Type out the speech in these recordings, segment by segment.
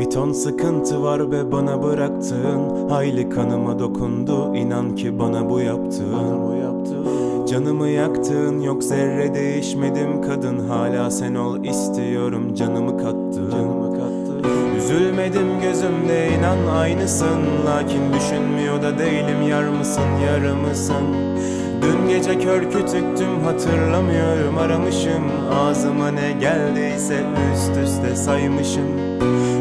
Bir ton sıkıntı var be bana bıraktığın. Hayli kanıma dokundu inan ki bana bu yaptığın. Canımı yaktın yok zerre değişmedim. Kadın Hala sen ol istiyorum canımı kattın Üzülmedim gözümde inan aynısın. Lakin düşünmüyor da değilim yar mısın yarı mısın Dün gece kör kütüktüm hatırlamıyorum. Aramışım Ağzıma ne geldiyse üst üste saymışım.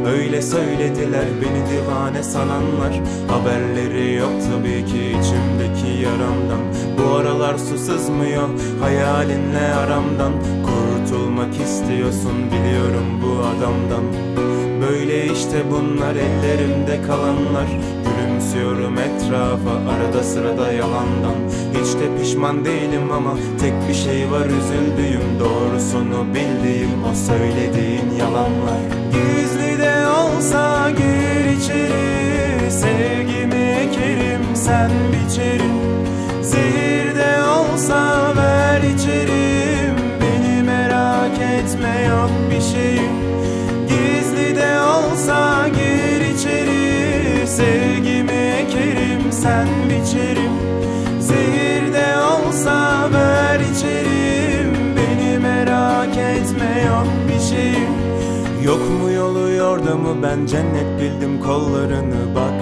Öyle söylediler beni divane sananlar. Haberleri yok tabii ki içimdeki yaramdan. Bu aralar su sızmıyor hayalinle aramdan. Kurtulmak istiyorsun biliyorum bu adamdan. Böyle işte bunlar ellerimde kalanlar Gülümsüyorum etrafa arada sırada yalandan. Hiç de pişman değilim ama tek bir şey var üzüldüğüm. Doğrusunu bildiğim o söylediğin yalanlar. Gizli de olsa gir içeri Sevgimi ekerim sen biçerim. Zehir de olsa ver içerim Beni merak etme yok bir şeyim sen biçerim. Zehir de olsa ver içerim. Beni merak etme yok bir şeyim. Yok mu yolu yordamı? Ben cennet bildim kollarını bak.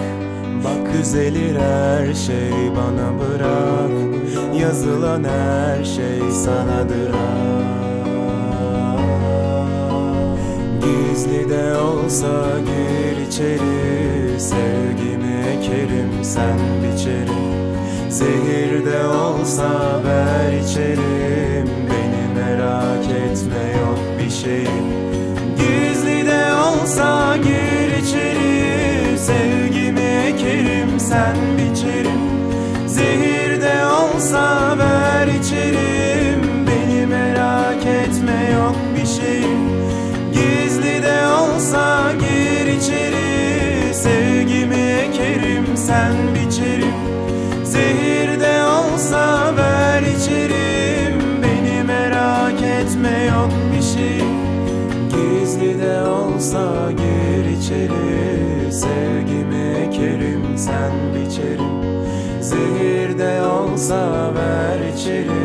Bak düzelir her şey bana bırak. Yazılan her şey sanadır. Ah. Gizli de olsa gir içeri Sevgimi ekerim sen biçerim. Zehir de olsa ver içerim. Beni merak etme yok bir şeyim. Gizli de olsa gir içeri. Sevgimi ekerim sen biçerim. Zehir de olsa ver içerim. Beni merak etme yok bir şeyim. Gizli de olsa gir içeri. Sevgimi ekerim sen biçerim. Zehir de olsa ver içerim. Beni merak etme yok bir şeyim Gizli de olsa gir içeri. Sevgimi ekerim sen biçerim. Zehir de olsa ver içeri